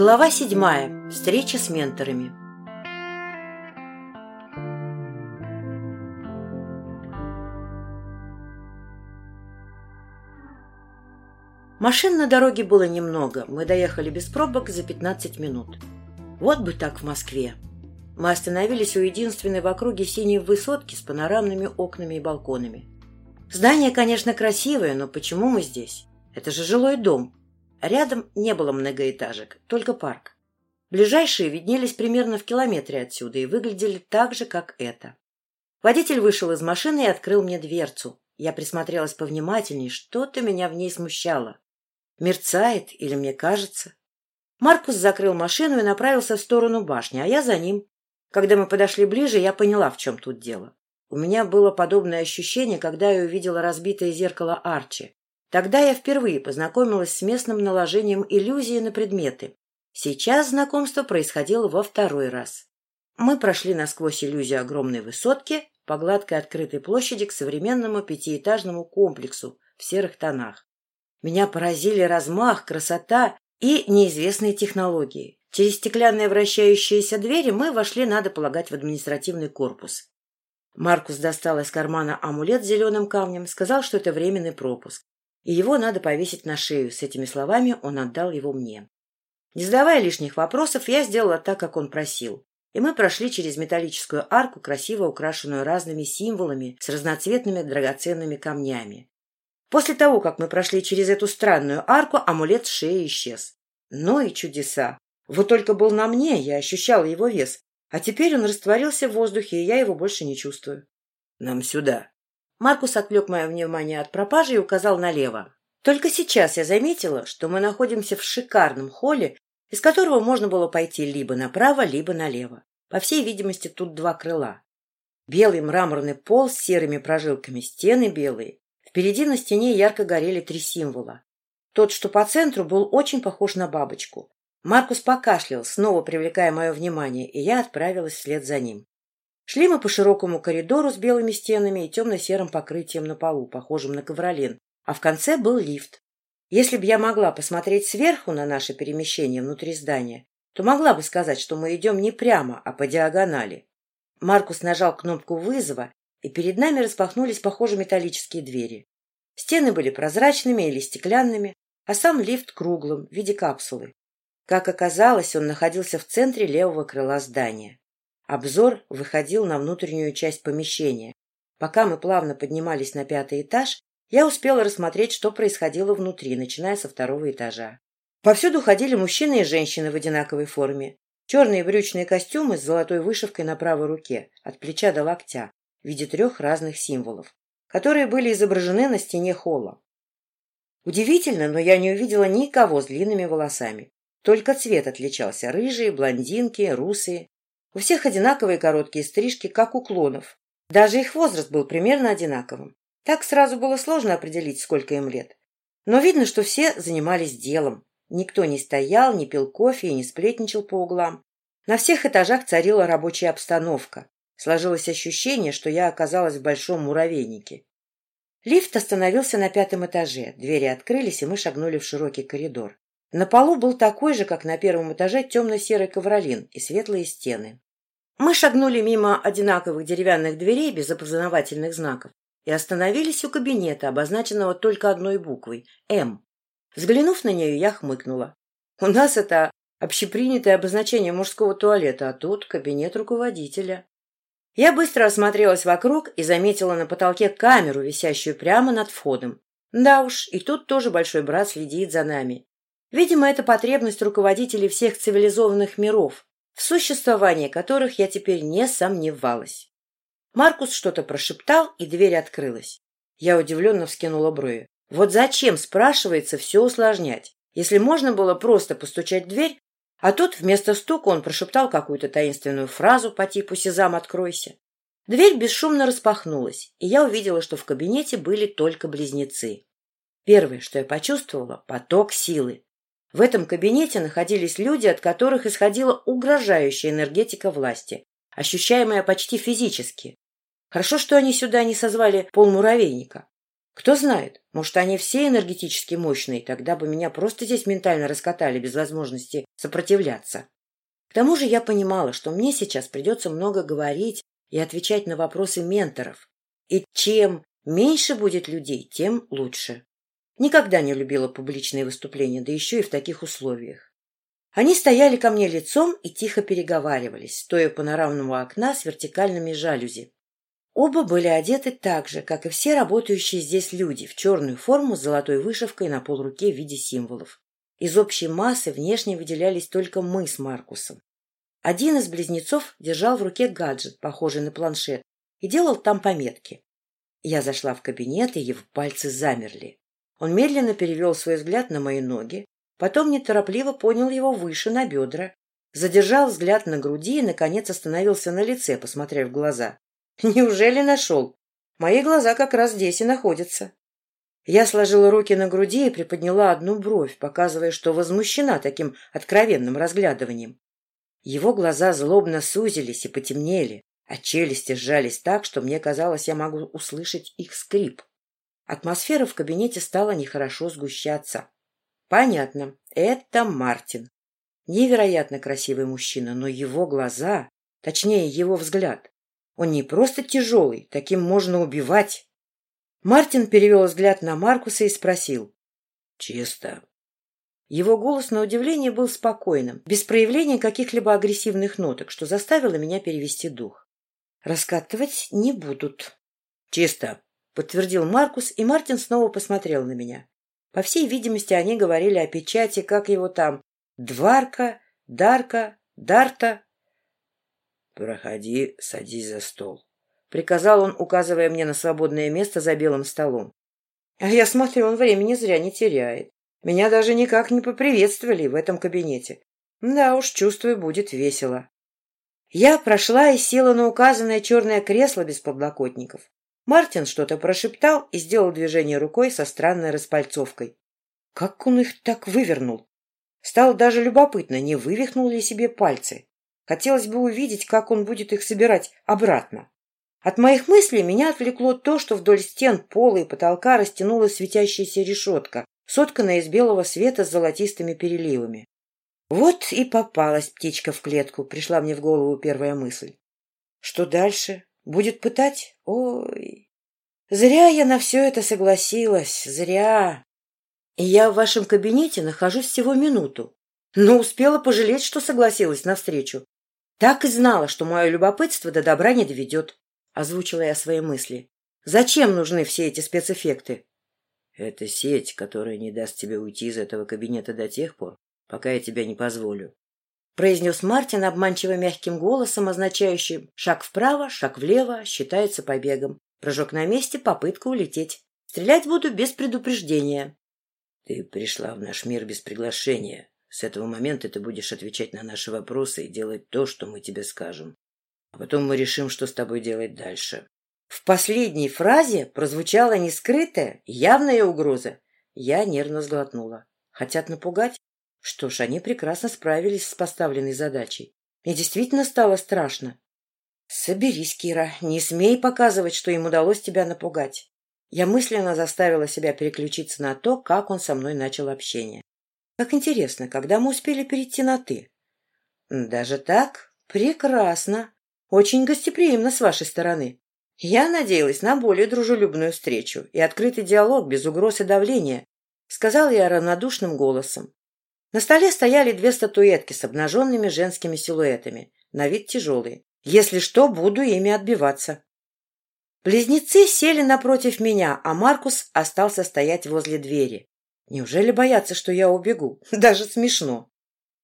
Глава седьмая. Встреча с менторами. Машин на дороге было немного. Мы доехали без пробок за 15 минут. Вот бы так в Москве. Мы остановились у единственной в округе синей высотки с панорамными окнами и балконами. Здание, конечно, красивое, но почему мы здесь? Это же жилой дом. Рядом не было многоэтажек, только парк. Ближайшие виднелись примерно в километре отсюда и выглядели так же, как это. Водитель вышел из машины и открыл мне дверцу. Я присмотрелась повнимательней, что-то меня в ней смущало. Мерцает или мне кажется? Маркус закрыл машину и направился в сторону башни, а я за ним. Когда мы подошли ближе, я поняла, в чем тут дело. У меня было подобное ощущение, когда я увидела разбитое зеркало Арчи. Тогда я впервые познакомилась с местным наложением иллюзии на предметы. Сейчас знакомство происходило во второй раз. Мы прошли насквозь иллюзию огромной высотки по гладкой открытой площади к современному пятиэтажному комплексу в серых тонах. Меня поразили размах, красота и неизвестные технологии. Через стеклянные вращающиеся двери мы вошли, надо полагать, в административный корпус. Маркус достал из кармана амулет с зеленым камнем, сказал, что это временный пропуск, и его надо повесить на шею. С этими словами он отдал его мне. Не задавая лишних вопросов, я сделала так, как он просил. И мы прошли через металлическую арку, красиво украшенную разными символами с разноцветными драгоценными камнями. После того, как мы прошли через эту странную арку, амулет с шеи исчез. Ну и чудеса! Вот только был на мне, я ощущала его вес, а теперь он растворился в воздухе, и я его больше не чувствую. — Нам сюда. Маркус отвлек мое внимание от пропажи и указал налево. Только сейчас я заметила, что мы находимся в шикарном холле, из которого можно было пойти либо направо, либо налево. По всей видимости, тут два крыла. Белый мраморный пол с серыми прожилками, стены белые. Впереди на стене ярко горели три символа. Тот, что по центру, был очень похож на бабочку. Маркус покашлял, снова привлекая мое внимание, и я отправилась вслед за ним. Шли мы по широкому коридору с белыми стенами и темно-серым покрытием на полу, похожим на ковролин, а в конце был лифт. Если бы я могла посмотреть сверху на наше перемещение внутри здания, то могла бы сказать, что мы идем не прямо, а по диагонали. Маркус нажал кнопку вызова, и перед нами распахнулись похожие металлические двери. Стены были прозрачными или стеклянными, а сам лифт круглым, в виде капсулы. Как оказалось, он находился в центре левого крыла здания. Обзор выходил на внутреннюю часть помещения. Пока мы плавно поднимались на пятый этаж, я успела рассмотреть, что происходило внутри, начиная со второго этажа. Повсюду ходили мужчины и женщины в одинаковой форме. Черные брючные костюмы с золотой вышивкой на правой руке, от плеча до локтя, в виде трех разных символов, которые были изображены на стене холла. Удивительно, но я не увидела никого с длинными волосами. Только цвет отличался – рыжие, блондинки, русые. У всех одинаковые короткие стрижки, как у клонов. Даже их возраст был примерно одинаковым. Так сразу было сложно определить, сколько им лет. Но видно, что все занимались делом. Никто не стоял, не пил кофе и не сплетничал по углам. На всех этажах царила рабочая обстановка. Сложилось ощущение, что я оказалась в большом муравейнике. Лифт остановился на пятом этаже, двери открылись, и мы шагнули в широкий коридор. На полу был такой же, как на первом этаже, темно-серый ковролин и светлые стены. Мы шагнули мимо одинаковых деревянных дверей без опознавательных знаков и остановились у кабинета, обозначенного только одной буквой — «М». Взглянув на нее, я хмыкнула. У нас это общепринятое обозначение мужского туалета, а тут кабинет руководителя. Я быстро осмотрелась вокруг и заметила на потолке камеру, висящую прямо над входом. Да уж, и тут тоже большой брат следит за нами. Видимо, это потребность руководителей всех цивилизованных миров, в существовании которых я теперь не сомневалась. Маркус что-то прошептал, и дверь открылась. Я удивленно вскинула брови. Вот зачем, спрашивается, все усложнять? Если можно было просто постучать в дверь, а тут вместо стука он прошептал какую-то таинственную фразу по типу «Сезам, откройся». Дверь бесшумно распахнулась, и я увидела, что в кабинете были только близнецы. Первое, что я почувствовала — поток силы. В этом кабинете находились люди, от которых исходила угрожающая энергетика власти, ощущаемая почти физически. Хорошо, что они сюда не созвали полмуравейника. Кто знает, может, они все энергетически мощные, тогда бы меня просто здесь ментально раскатали без возможности сопротивляться. К тому же я понимала, что мне сейчас придется много говорить и отвечать на вопросы менторов. И чем меньше будет людей, тем лучше. Никогда не любила публичные выступления, да еще и в таких условиях. Они стояли ко мне лицом и тихо переговаривались, стоя у панорамного окна с вертикальными жалюзи. Оба были одеты так же, как и все работающие здесь люди, в черную форму с золотой вышивкой на полруке в виде символов. Из общей массы внешне выделялись только мы с Маркусом. Один из близнецов держал в руке гаджет, похожий на планшет, и делал там пометки. Я зашла в кабинет, и его пальцы замерли. Он медленно перевел свой взгляд на мои ноги, потом неторопливо понял его выше, на бедра, задержал взгляд на груди и, наконец, остановился на лице, посмотрев в глаза. Неужели нашел? Мои глаза как раз здесь и находятся. Я сложила руки на груди и приподняла одну бровь, показывая, что возмущена таким откровенным разглядыванием. Его глаза злобно сузились и потемнели, а челюсти сжались так, что мне казалось, я могу услышать их скрип. Атмосфера в кабинете стала нехорошо сгущаться. Понятно, это Мартин. Невероятно красивый мужчина, но его глаза, точнее его взгляд, он не просто тяжелый, таким можно убивать. Мартин перевел взгляд на Маркуса и спросил. — Чисто. Его голос, на удивление, был спокойным, без проявления каких-либо агрессивных ноток, что заставило меня перевести дух. «Раскатывать не будут». «Чисто», — подтвердил Маркус, и Мартин снова посмотрел на меня. По всей видимости, они говорили о печати, как его там, Дварка, Дарка, Дарта. «Проходи, садись за стол», — приказал он, указывая мне на свободное место за белым столом. А я смотрю, он времени зря не теряет. Меня даже никак не поприветствовали в этом кабинете. Да уж, чувствую, будет весело. Я прошла и села на указанное черное кресло без подлокотников. Мартин что-то прошептал и сделал движение рукой со странной распальцовкой. Как он их так вывернул? Стало даже любопытно, не вывихнул ли себе пальцы. Хотелось бы увидеть, как он будет их собирать обратно. От моих мыслей меня отвлекло то, что вдоль стен, пола и потолка растянулась светящаяся решетка, сотканная из белого света с золотистыми переливами. Вот и попалась птичка в клетку, пришла мне в голову первая мысль. Что дальше? Будет пытать? Ой, зря я на все это согласилась, зря. Я в вашем кабинете нахожусь всего минуту, но успела пожалеть, что согласилась навстречу. Так и знала, что мое любопытство до добра не доведет, озвучила я свои мысли. Зачем нужны все эти спецэффекты? Это сеть, которая не даст тебе уйти из этого кабинета до тех пор, пока я тебя не позволю. Произнес Мартин обманчиво мягким голосом, означающим «шаг вправо, шаг влево, считается побегом». Прыжок на месте, попытка улететь. Стрелять буду без предупреждения. Ты пришла в наш мир без приглашения. С этого момента ты будешь отвечать на наши вопросы и делать то, что мы тебе скажем. А потом мы решим, что с тобой делать дальше. В последней фразе прозвучала нескрытая, явная угроза. Я нервно сглотнула. Хотят напугать? Что ж, они прекрасно справились с поставленной задачей. Мне действительно стало страшно. Соберись, Кира, не смей показывать, что им удалось тебя напугать. Я мысленно заставила себя переключиться на то, как он со мной начал общение. Как интересно, когда мы успели перейти на «ты»? Даже так? Прекрасно. Очень гостеприимно с вашей стороны. Я надеялась на более дружелюбную встречу и открытый диалог без угроз и давления, сказал я равнодушным голосом. На столе стояли две статуэтки с обнаженными женскими силуэтами, на вид тяжелые. Если что, буду ими отбиваться. Близнецы сели напротив меня, а Маркус остался стоять возле двери. Неужели боятся, что я убегу? Даже смешно.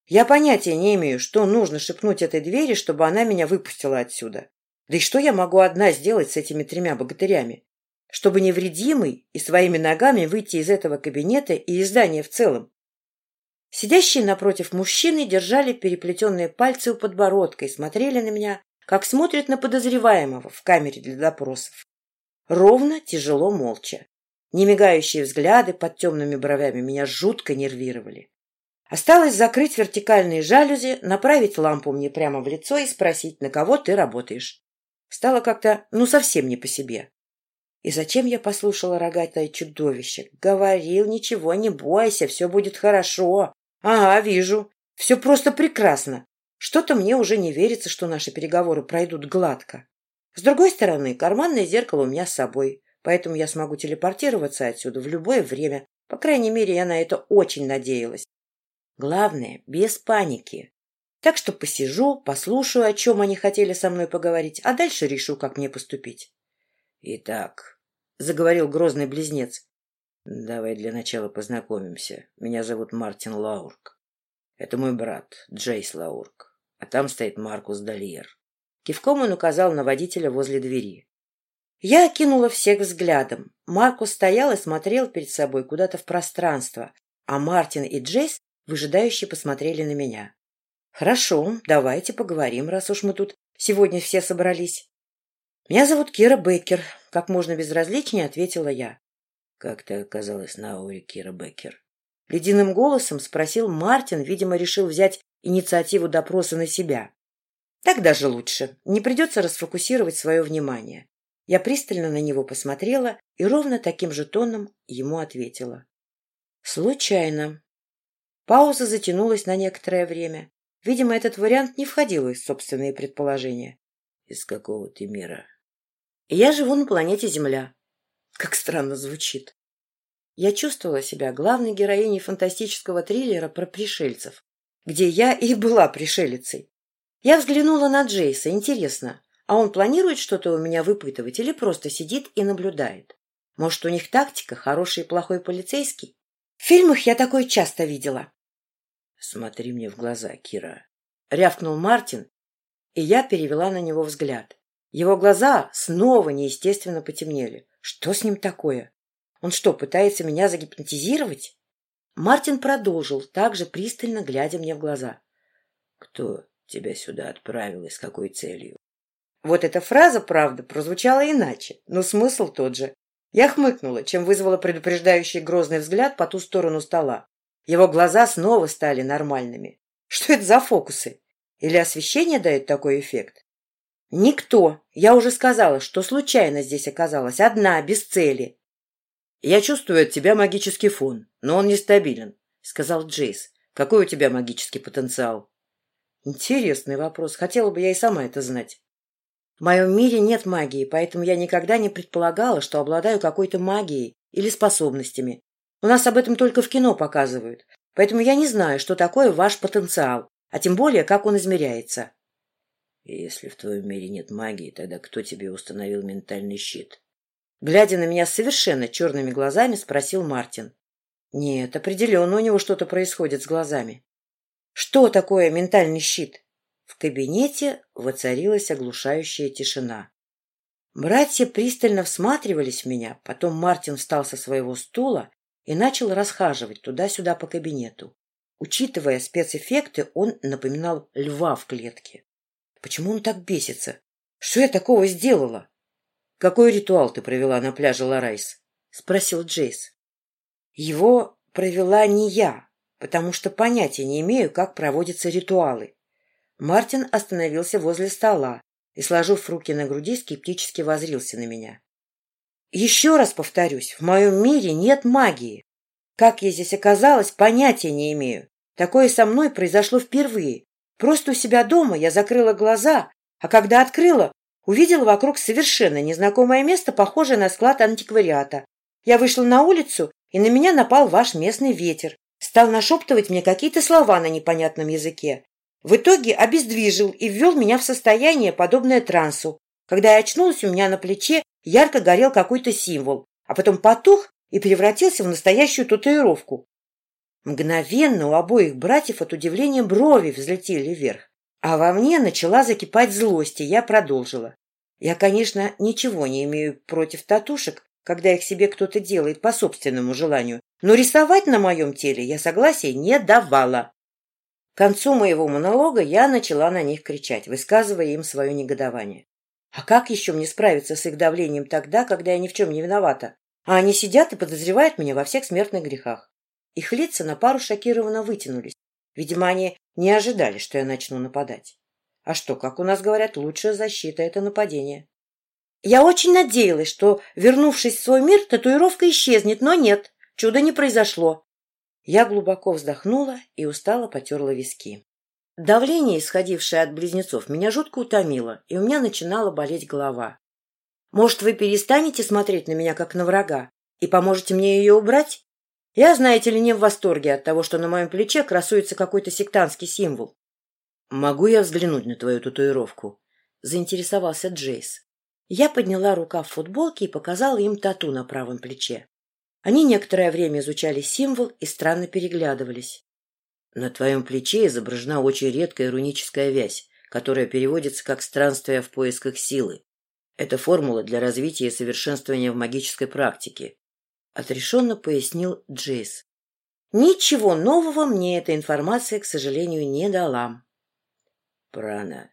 Я понятия не имею, что нужно шепнуть этой двери, чтобы она меня выпустила отсюда. Да и что я могу одна сделать с этими тремя богатырями? Чтобы невредимый и своими ногами выйти из этого кабинета и из здания в целом. Сидящие напротив мужчины держали переплетенные пальцы у подбородка и смотрели на меня, как смотрят на подозреваемого в камере для допросов. Ровно, тяжело, молча. Немигающие взгляды под темными бровями меня жутко нервировали. Осталось закрыть вертикальные жалюзи, направить лампу мне прямо в лицо и спросить, на кого ты работаешь. Стало как-то, ну, совсем не по себе. И зачем я послушала рогатое чудовище? Говорил, ничего, не бойся, все будет хорошо. Ага, вижу. Все просто прекрасно. Что-то мне уже не верится, что наши переговоры пройдут гладко. С другой стороны, карманное зеркало у меня с собой, поэтому я смогу телепортироваться отсюда в любое время. По крайней мере, я на это очень надеялась. Главное, без паники. Так что посижу, послушаю, о чем они хотели со мной поговорить, а дальше решу, как мне поступить. — Итак, — заговорил грозный близнец, — давай для начала познакомимся. Меня зовут Мартин Лаурк. Это мой брат, Джейс Лаурк. А там стоит Маркус Дальер. Кивком он указал на водителя возле двери. Я окинула всех взглядом. Маркус стоял и смотрел перед собой куда-то в пространство, а Мартин и Джейс выжидающе посмотрели на меня. «Хорошо, давайте поговорим, раз уж мы тут сегодня все собрались». «Меня зовут Кира Беккер», — как можно безразличнее ответила я. «Как ты оказалась на ауре, Кира Беккер?» Ледяным голосом спросил Мартин, видимо, решил взять инициативу допроса на себя. «Так даже лучше. Не придется расфокусировать свое внимание». Я пристально на него посмотрела и ровно таким же тоном ему ответила. «Случайно». Пауза затянулась на некоторое время. Видимо, этот вариант не входил в собственные предположения. Из какого ты мира? Я живу на планете Земля. Как странно звучит. Я чувствовала себя главной героиней фантастического триллера про пришельцев, где я и была пришелицей. Я взглянула на Джейса. Интересно, а он планирует что-то у меня выпытывать или просто сидит и наблюдает? Может, у них тактика «хороший и плохой полицейский»? В фильмах я такое часто видела. Смотри мне в глаза, Кира. Рявкнул Мартин, и я перевела на него взгляд. Его глаза снова неестественно потемнели. Что с ним такое? Он что, пытается меня загипнотизировать? Мартин продолжил, также пристально глядя мне в глаза. Кто тебя сюда отправил и с какой целью? Вот эта фраза, правда, прозвучала иначе, но смысл тот же. Я хмыкнула, чем вызвала предупреждающий грозный взгляд по ту сторону стола. Его глаза снова стали нормальными. Что это за фокусы? Или освещение дает такой эффект? Никто. Я уже сказала, что случайно здесь оказалась, одна, без цели. Я чувствую от тебя магический фон, но он нестабилен, сказал Джейс. Какой у тебя магический потенциал? Интересный вопрос. Хотела бы я и сама это знать. В моем мире нет магии, поэтому я никогда не предполагала, что обладаю какой-то магией или способностями. У нас об этом только в кино показывают. Поэтому я не знаю, что такое ваш потенциал, а тем более, как он измеряется. Если в твоем мире нет магии, тогда кто тебе установил ментальный щит? Глядя на меня совершенно черными глазами, спросил Мартин. Нет, определенно у него что-то происходит с глазами. Что такое ментальный щит? В кабинете воцарилась оглушающая тишина. Братья пристально всматривались в меня, потом Мартин встал со своего стула и начал расхаживать туда-сюда по кабинету. Учитывая спецэффекты, он напоминал льва в клетке. Почему он так бесится? Что я такого сделала? — Какой ритуал ты провела на пляже Ларайс? — спросил Джейс. Его провела не я, потому что понятия не имею, как проводятся ритуалы. Мартин остановился возле стола и, сложив руки на груди, скептически воззрился на меня. Еще раз повторюсь, в моем мире нет магии. Как я здесь оказалась, понятия не имею. Такое со мной произошло впервые. Просто у себя дома я закрыла глаза, а когда открыла, увидела вокруг совершенно незнакомое место, похожее на склад антиквариата. Я вышла на улицу, и на меня напал ваш местный ветер. Стал нашептывать мне какие-то слова на непонятном языке. В итоге обездвижил и ввел меня в состояние, подобное трансу. Когда я очнулась, у меня на плече ярко горел какой-то символ, а потом потух и превратился в настоящую татуировку. Мгновенно у обоих братьев от удивления брови взлетели вверх. А во мне начала закипать злость, и я продолжила. Я, конечно, ничего не имею против татушек, когда их себе кто-то делает по собственному желанию, но рисовать на моем теле я согласия не давала. К концу моего монолога я начала на них кричать, высказывая им свое негодование. А как еще мне справиться с их давлением тогда, когда я ни в чем не виновата? А они сидят и подозревают меня во всех смертных грехах. Их лица на пару шокированно вытянулись. Видимо, они не ожидали, что я начну нападать. А что, как у нас говорят, лучшая защита — это нападение. Я очень надеялась, что, вернувшись в свой мир, татуировка исчезнет, но нет, чуда не произошло. Я глубоко вздохнула и устало потерла виски. Давление, исходившее от близнецов, меня жутко утомило, и у меня начинала болеть голова. Может, вы перестанете смотреть на меня как на врага и поможете мне ее убрать? Я, знаете ли, не в восторге от того, что на моем плече красуется какой-то сектантский символ. — Могу я взглянуть на твою татуировку? — заинтересовался Джейс. Я подняла рука в футболке и показала им тату на правом плече. Они некоторое время изучали символ и странно переглядывались. На твоем плече изображена очень редкая руническая вязь, которая переводится как «странствие в поисках силы». Это формула для развития и совершенствования в магической практике. Отрешенно пояснил Джейс. Ничего нового мне эта информация, к сожалению, не дала. Прана.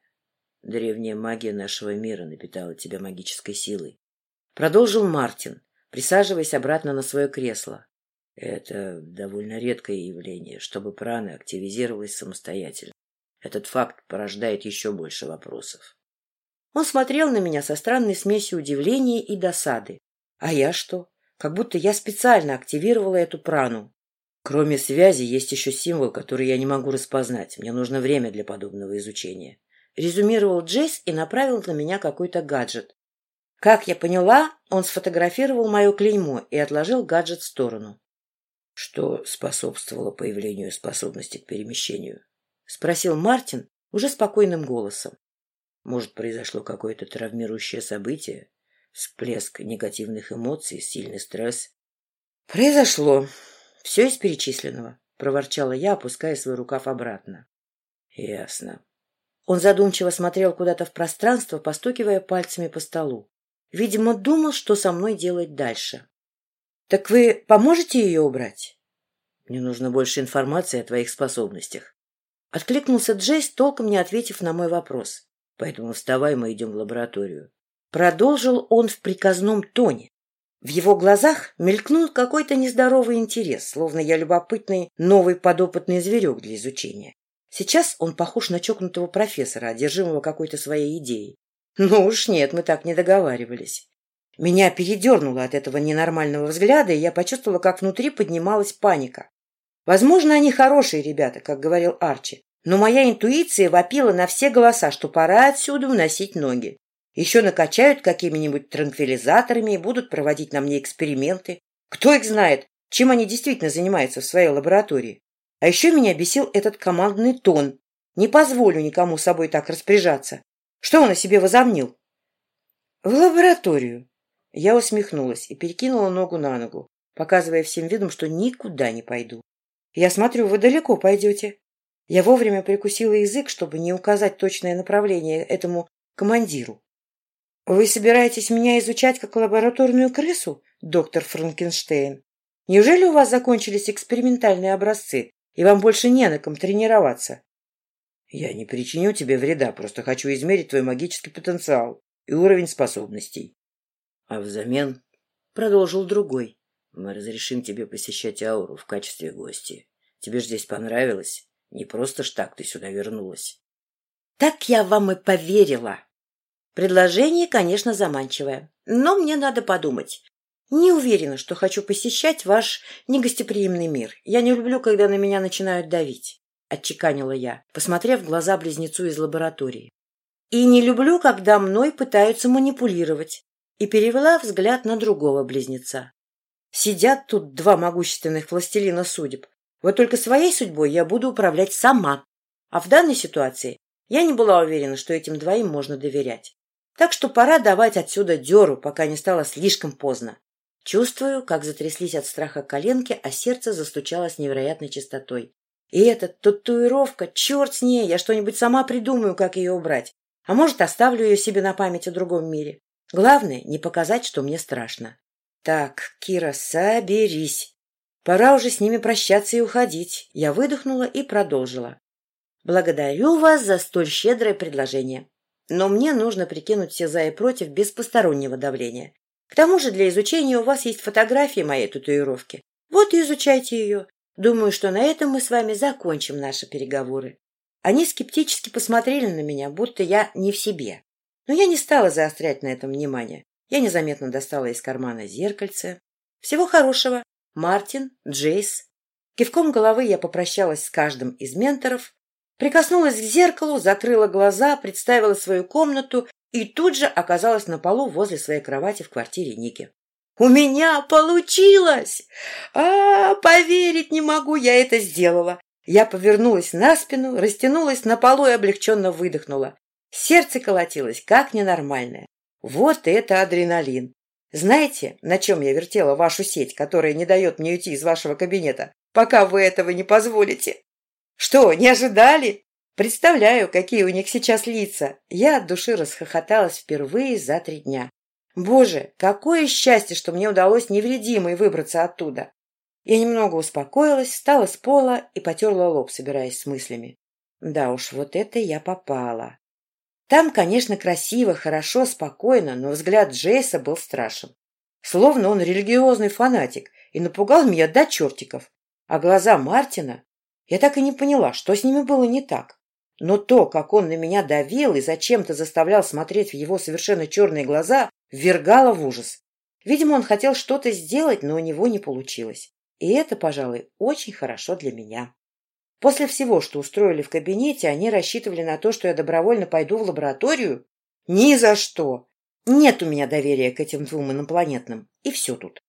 Древняя магия нашего мира напитала тебя магической силой. Продолжил Мартин, присаживаясь обратно на свое кресло. Это довольно редкое явление, чтобы прана активизировалась самостоятельно. Этот факт порождает еще больше вопросов. Он смотрел на меня со странной смесью удивления и досады. А я что? Как будто я специально активировала эту прану. Кроме связи, есть еще символ, который я не могу распознать. Мне нужно время для подобного изучения. Резюмировал Джейс и направил на меня какой-то гаджет. Как я поняла, он сфотографировал мое клеймо и отложил гаджет в сторону. — Что способствовало появлению способности к перемещению? — спросил Мартин уже спокойным голосом. — Может, произошло какое-то травмирующее событие? Всплеск негативных эмоций, сильный стресс. — Произошло. Все из перечисленного, — проворчала я, опуская свой рукав обратно. — Ясно. Он задумчиво смотрел куда-то в пространство, постукивая пальцами по столу. Видимо, думал, что со мной делать дальше. — Так вы поможете ее убрать? — Мне нужно больше информации о твоих способностях. Откликнулся Джейс, толком не ответив на мой вопрос. Поэтому вставай, мы идем в лабораторию. Продолжил он в приказном тоне. В его глазах мелькнул какой-то нездоровый интерес, словно я любопытный новый подопытный зверек для изучения. Сейчас он похож на чокнутого профессора, одержимого какой-то своей идеей. Ну уж нет, мы так не договаривались. Меня передернуло от этого ненормального взгляда, и я почувствовала, как внутри поднималась паника. Возможно, они хорошие ребята, как говорил Арчи, но моя интуиция вопила на все голоса, что пора отсюда уносить ноги. Еще накачают какими-нибудь транквилизаторами и будут проводить на мне эксперименты. Кто их знает, чем они действительно занимаются в своей лаборатории. А еще меня бесил этот командный тон. Не позволю никому собой так распоряжаться. Что он о себе возомнил? В лабораторию. Я усмехнулась и перекинула ногу на ногу, показывая всем видом, что никуда не пойду. Я смотрю, вы далеко пойдете. Я вовремя прикусила язык, чтобы не указать точное направление этому командиру. «Вы собираетесь меня изучать как лабораторную крысу, доктор Франкенштейн? Неужели у вас закончились экспериментальные образцы, и вам больше не на ком тренироваться?» «Я не причиню тебе вреда, просто хочу измерить твой магический потенциал и уровень способностей». «А взамен...» — продолжил другой. «Мы разрешим тебе посещать ауру в качестве гости. Тебе ж здесь понравилось? Не просто ж так ты сюда вернулась». «Так я вам и поверила!» Предложение, конечно, заманчивое, но мне надо подумать. Не уверена, что хочу посещать ваш негостеприимный мир. Я не люблю, когда на меня начинают давить, — отчеканила я, посмотрев в глаза близнецу из лаборатории. И не люблю, когда мной пытаются манипулировать, и перевела взгляд на другого близнеца. Сидят тут два могущественных властелина судеб. Вот только своей судьбой я буду управлять сама. А в данной ситуации я не была уверена, что этим двоим можно доверять. Так что пора давать отсюда деру, пока не стало слишком поздно. Чувствую, как затряслись от страха коленки, а сердце застучало с невероятной частотой. И эта татуировка, черт с ней, я что-нибудь сама придумаю, как ее убрать. А может, оставлю ее себе на память о другом мире. Главное, не показать, что мне страшно. Так, Кира, соберись. Пора уже с ними прощаться и уходить. Я выдохнула и продолжила. Благодарю вас за столь щедрое предложение. Но мне нужно прикинуть все за и против без постороннего давления. К тому же для изучения у вас есть фотографии моей татуировки. Вот и изучайте ее. Думаю, что на этом мы с вами закончим наши переговоры. Они скептически посмотрели на меня, будто я не в себе. Но я не стала заострять на этом внимание. Я незаметно достала из кармана зеркальце. Всего хорошего. Мартин, Джейс. Кивком головы я попрощалась с каждым из менторов, прикоснулась к зеркалу, закрыла глаза, представила свою комнату и тут же оказалась на полу возле своей кровати в квартире Ники. «У меня получилось! А, поверить не могу, я это сделала!» Я повернулась на спину, растянулась на полу и облегченно выдохнула. Сердце колотилось, как ненормальное. Вот это адреналин! Знаете, на чем я вертела вашу сеть, которая не дает мне уйти из вашего кабинета, пока вы этого не позволите? Что, не ожидали? Представляю, какие у них сейчас лица. Я от души расхохоталась впервые за три дня. Боже, какое счастье, что мне удалось невредимой выбраться оттуда. Я немного успокоилась, встала с пола и потерла лоб, собираясь с мыслями. Да уж, вот это я попала. Там, конечно, красиво, хорошо, спокойно, но взгляд Джейса был страшен. Словно он религиозный фанатик и напугал меня до чертиков. А глаза Мартина... Я так и не поняла, что с ними было не так. Но то, как он на меня давил и зачем-то заставлял смотреть в его совершенно черные глаза, ввергало в ужас. Видимо, он хотел что-то сделать, но у него не получилось. И это, пожалуй, очень хорошо для меня. После всего, что устроили в кабинете, они рассчитывали на то, что я добровольно пойду в лабораторию? Ни за что! Нет у меня доверия к этим двум инопланетным. И все тут.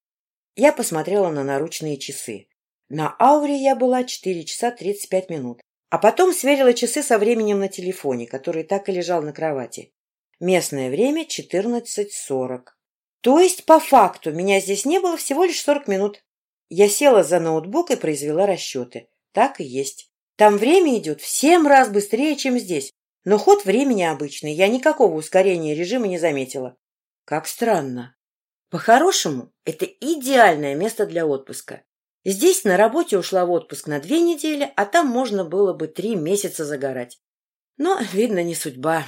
Я посмотрела на наручные часы. На ауре я была 4 часа 35 минут. А потом сверила часы со временем на телефоне, который так и лежал на кровати. Местное время 14.40. То есть, по факту, меня здесь не было всего лишь 40 минут. Я села за ноутбук и произвела расчеты. Так и есть. Там время идет в семь раз быстрее, чем здесь. Но ход времени обычный, я никакого ускорения режима не заметила. Как странно. По-хорошему, это идеальное место для отпуска. Здесь на работе ушла в отпуск на две недели, а там можно было бы три месяца загорать. Но, видно, не судьба.